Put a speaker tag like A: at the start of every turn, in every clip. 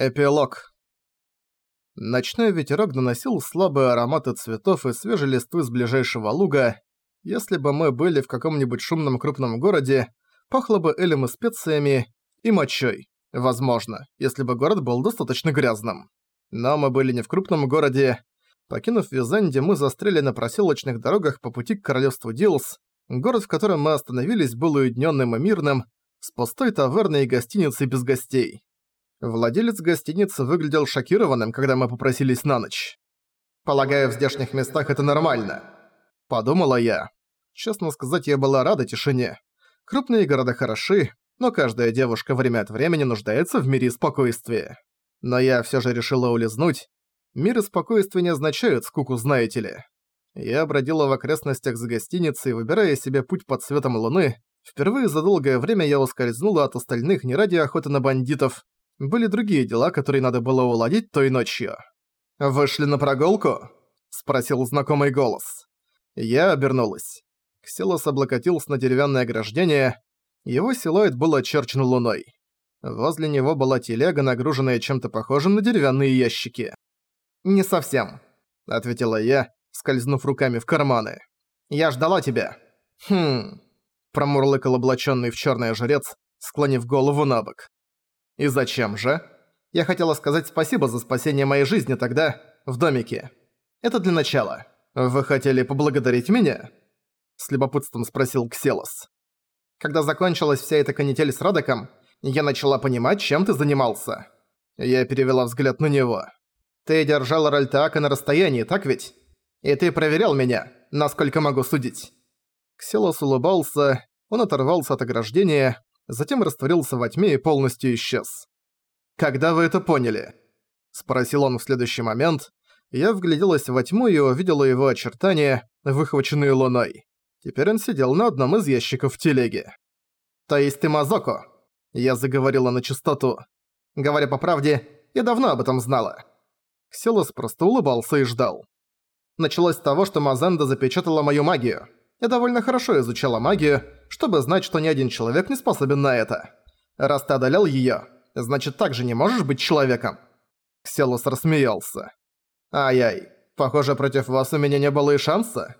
A: Эпилог. Ночной ветерок доносил слабые ароматы цветов и свежей листвы с ближайшего луга. Если бы мы были в каком-нибудь шумном крупном городе, пахло бы элем и специями, и мочой. Возможно, если бы город был достаточно грязным. Но мы были не в крупном городе. Покинув Визанди, мы застряли на проселочных дорогах по пути к королевству Дилс. Город, в котором мы остановились, был уединенным и мирным, с пустой таверной и гостиницей без гостей. Владелец гостиницы выглядел шокированным, когда мы попросились на ночь. «Полагаю, в здешних местах это нормально», — подумала я. Честно сказать, я была рада тишине. Крупные города хороши, но каждая девушка время от времени нуждается в мире и спокойствии. Но я всё же решила улизнуть. Мир и спокойствие не означают скуку, знаете ли. Я бродила в окрестностях за гостиницей, выбирая себе путь под светом луны. Впервые за долгое время я ускользнула от остальных не ради охоты на бандитов, были другие дела, которые надо было уладить той ночью. «Вышли на прогулку?» – спросил знакомый голос. Я обернулась. Ксилос облокотился на деревянное ограждение. Его силуэт был очерчен луной. Возле него была телега, нагруженная чем-то похожим на деревянные ящики. «Не совсем», — ответила я, скользнув руками в карманы. «Я ждала тебя». «Хм...» — промурлыкал облачённый в чёрный жрец, склонив голову на бок. «И зачем же?» «Я хотела сказать спасибо за спасение моей жизни тогда, в домике. Это для начала. Вы хотели поблагодарить меня?» С любопытством спросил Кселос. «Когда закончилась вся эта канитель с Радоком, я начала понимать, чем ты занимался». Я перевела взгляд на него. «Ты держал Ральтаака на расстоянии, так ведь? И ты проверял меня, насколько могу судить». Кселос улыбался, он оторвался от ограждения, затем растворился во тьме и полностью исчез. «Когда вы это поняли?» – спросил он в следующий момент. Я вгляделась во тьму и увидела его очертания, выхваченные луной. Теперь он сидел на одном из ящиков в телеге. «То есть ты Мазоко?» Я заговорила на чистоту. Говоря по правде, я давно об этом знала. Ксилос просто улыбался и ждал. Началось с того, что Мазенда запечатала мою магию. Я довольно хорошо изучала магию, чтобы знать, что ни один человек не способен на это. Раз ты одолел её, значит также не можешь быть человеком». Кселус рассмеялся. «Ай-яй, похоже, против вас у меня не было и шанса.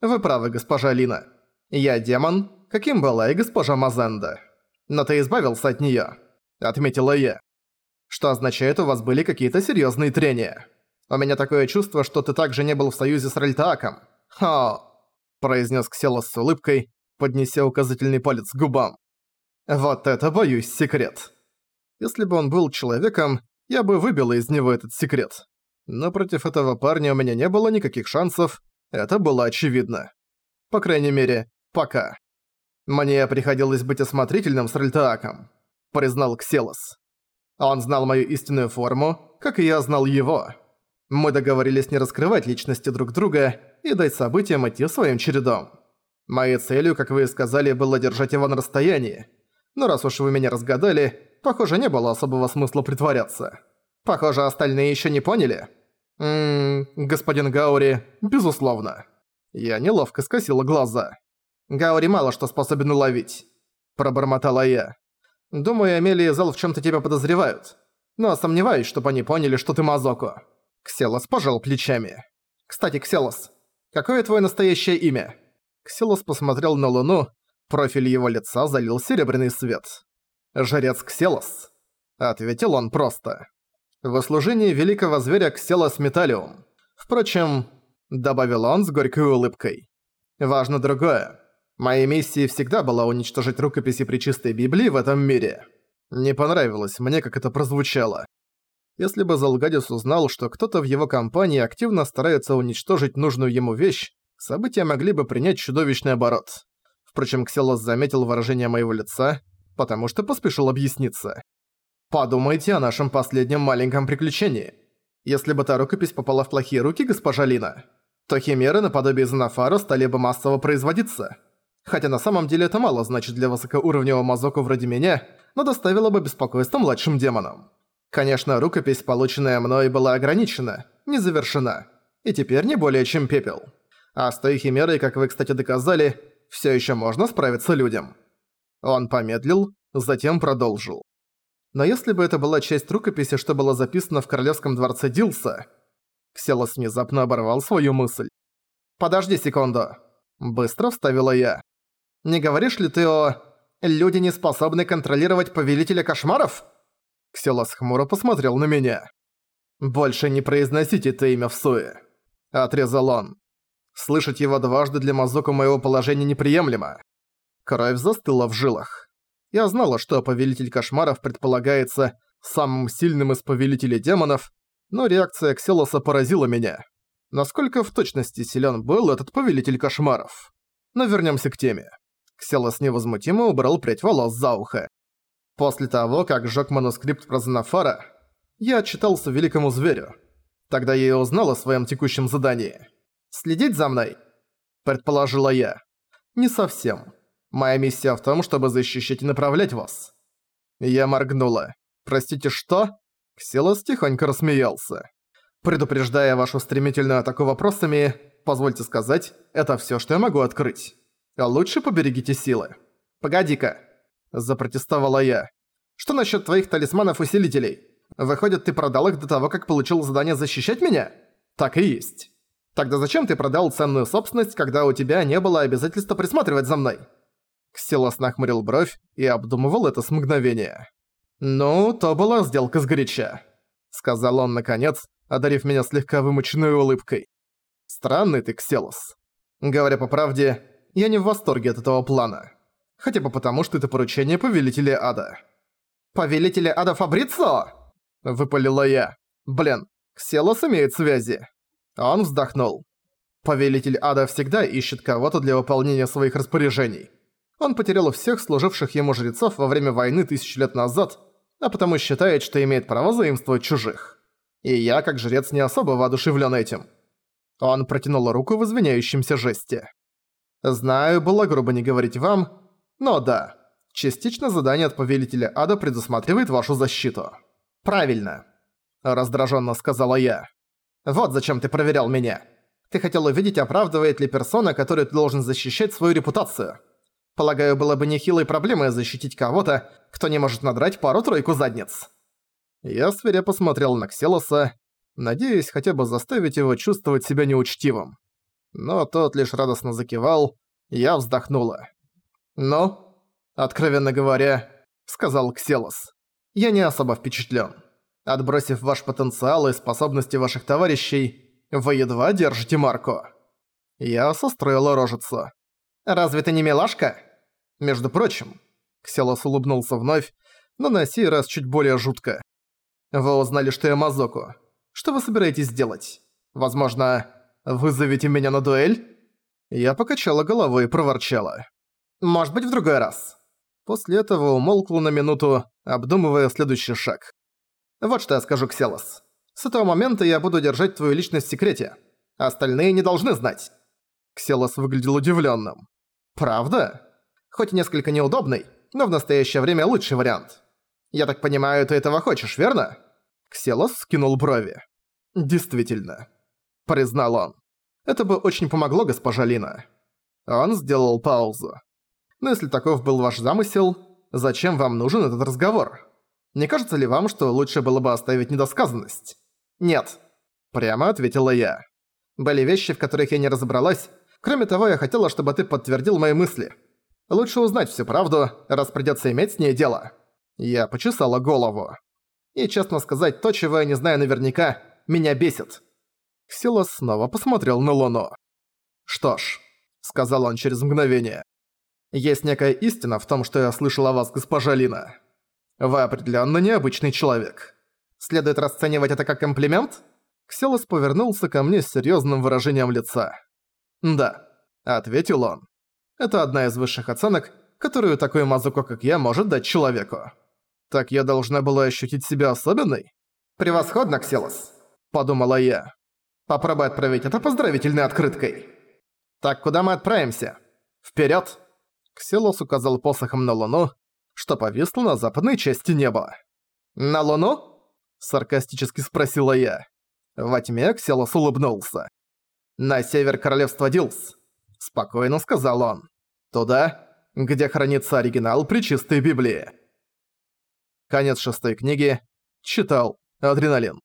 A: Вы правы, госпожа Лина. Я демон, каким была и госпожа Мазенда. Но ты избавился от неё», — отметила я. «Что означает, у вас были какие-то серьёзные трения. У меня такое чувство, что ты также не был в союзе с Ральтааком. Хо!» — произнес Кселос с улыбкой, поднеся указательный палец к губам. «Вот это, боюсь, секрет. Если бы он был человеком, я бы выбила из него этот секрет. Но против этого парня у меня не было никаких шансов, это было очевидно. По крайней мере, пока. Мне приходилось быть осмотрительным с Ральтааком», — признал Кселос. Он знал мою истинную форму, как и я знал его. Мы договорились не раскрывать личности друг друга и дать событиям идти своим чередом. Моей целью, как вы и сказали, было держать его на расстоянии. Но раз уж вы меня разгадали, похоже, не было особого смысла притворяться. Похоже, остальные еще не поняли. Ммм, господин Гаури, безусловно. Я неловко скосила глаза. Гаури мало что способен уловить. Пробормотала я. Думаю, Амелия и Зал в чем то тебя подозревают. Но сомневаюсь, чтобы они поняли, что ты Мазоку. Кселос пожал плечами. Кстати, Кселос, какое твое настоящее имя? Ксилос посмотрел на луну, профиль его лица залил серебряный свет. «Жрец Кселос», — ответил он просто. «В служении великого зверя Кселос Металлиум. Впрочем, — добавил он с горькой улыбкой, — важно другое. Моей миссией всегда была уничтожить рукописи Пречистой Библии в этом мире. Не понравилось мне, как это прозвучало. Если бы Залгадис узнал, что кто-то в его компании активно старается уничтожить нужную ему вещь, события могли бы принять чудовищный оборот. Впрочем, Кселос заметил выражение моего лица, потому что поспешил объясниться. «Подумайте о нашем последнем маленьком приключении. Если бы та рукопись попала в плохие руки, госпожа Лина, то химеры наподобие Занафара стали бы массово производиться. Хотя на самом деле это мало значит для высокоуровневого мазоку вроде меня, но доставило бы беспокойство младшим демонам. Конечно, рукопись, полученная мной, была ограничена, не завершена, и теперь не более чем пепел. А с той химерой, как вы, кстати, доказали, все еще можно справиться людям». Он помедлил, затем продолжил. Но если бы это была часть рукописи, что было записано в Королевском дворце Дилса... Кселос внезапно оборвал свою мысль. «Подожди секунду». Быстро вставила я. «Не говоришь ли ты о... Люди не способны контролировать Повелителя Кошмаров?» Кселос хмуро посмотрел на меня. «Больше не произносите это имя в суе», — отрезал он. «Слышать его дважды для Мазуку моего положения неприемлемо». Кровь застыла в жилах. Я знала, что Повелитель Кошмаров предполагается самым сильным из Повелителей Демонов, но реакция Кселоса поразила меня. Насколько в точности силен был этот Повелитель Кошмаров? Но вернемся к теме. Кселос невозмутимо убрал прядь волос за ухо. После того, как сжёг манускрипт про Занафара, я отчитался великому зверю. Тогда я и узнал о своем текущем задании. «Следить за мной?» – предположила я. «Не совсем. Моя миссия в том, чтобы защищать и направлять вас». Я моргнула. «Простите, что?» Ксилос тихонько рассмеялся. «Предупреждая вашу стремительную атаку вопросами, позвольте сказать, это всё, что я могу открыть. Лучше поберегите силы». «Погоди-ка», – запротестовала я. «Что насчёт твоих талисманов-усилителей? Выходит, ты продал их до того, как получил задание защищать меня?» «Так и есть». «Тогда зачем ты продал ценную собственность, когда у тебя не было обязательства присматривать за мной?» Ксилос нахмурил бровь и обдумывал это с мгновения. «Ну, то была сделка сгоряча», — сказал он наконец, одарив меня слегка вымученной улыбкой. «Странный ты, Кселос. Говоря по правде, я не в восторге от этого плана. Хотя бы потому, что это поручение Повелителя Ада». «Повелителя Ада Фабрицо?» — выпалила я. «Блин, Кселос имеет связи». Он вздохнул. Повелитель Ада всегда ищет кого-то для выполнения своих распоряжений. Он потерял всех служивших ему жрецов во время войны тысячи лет назад, а потому считает, что имеет право заимствовать чужих. И я, как жрец, не особо воодушевлен этим. Он протянул руку в извиняющемся жесте. Знаю, было грубо не говорить вам, но да, частично задание от Повелителя Ада предусматривает вашу защиту. Правильно, раздраженно сказала я. Вот зачем ты проверял меня. Ты хотел увидеть, оправдывает ли персона, которую ты должен защищать, свою репутацию. Полагаю, было бы нехилой проблемой защитить кого-то, кто не может надрать пару-тройку задниц. Я свирепо посмотрел на Кселоса, надеясь хотя бы заставить его чувствовать себя неучтивым. Но тот лишь радостно закивал, я вздохнула. «Ну, откровенно говоря», — сказал Кселос, — «я не особо впечатлен. Отбросив ваш потенциал и способности ваших товарищей, вы едва держите марку». Я состроила рожицу. «Разве ты не милашка?» Между прочим, Кселос улыбнулся вновь, но на сей раз чуть более жутко. Вы узнали, что я Мазоку. Что вы собираетесь делать? Возможно, вызовете меня на дуэль? Я покачала головой и проворчала. Может быть, в другой раз. После этого умолкла на минуту, обдумывая следующий шаг. Вот что я скажу, Кселос. С этого момента я буду держать твою личность в секрете. Остальные не должны знать. Кселос выглядел удивленным. Правда? Хоть и несколько неудобный, но в настоящее время лучший вариант. Я так понимаю, ты этого хочешь, верно?» Кселос скинул брови. «Действительно», — признал он. «Это бы очень помогло, госпожа Лина». Он сделал паузу. «Но если таков был ваш замысел, зачем вам нужен этот разговор? Не кажется ли вам, что лучше было бы оставить недосказанность?» «Нет», — прямо ответила я. «Были вещи, в которых я не разобралась. Кроме того, я хотела, чтобы ты подтвердил мои мысли. Лучше узнать всю правду, раз придётся иметь с ней дело. Я почесала голову. И, честно сказать, то, чего я не знаю наверняка, меня бесит. Ксилос снова посмотрел на Луну. «Что ж», — сказал он через мгновение, — «есть некая истина в том, что я слышал о вас, госпожа Лина. Вы определённо необычный человек. Следует расценивать это как комплимент?» Ксилос повернулся ко мне с серьёзным выражением лица. «Да», — ответил он. Это одна из высших оценок, которую такой Мазуко, как я, может дать человеку. Так я должна была ощутить себя особенной? Превосходно, Кселос, подумала я. Попробуй отправить это поздравительной открыткой. Так куда мы отправимся? Вперед! Кселос указал посохом на луну, что повисло на западной части неба. «На луну?» – саркастически спросила я. Во тьме Кселос улыбнулся. «На север королевства Дилс», – спокойно сказал он. «Туда, где хранится оригинал Пречистой Библии». Конец шестой книги. Читал. Адреналин.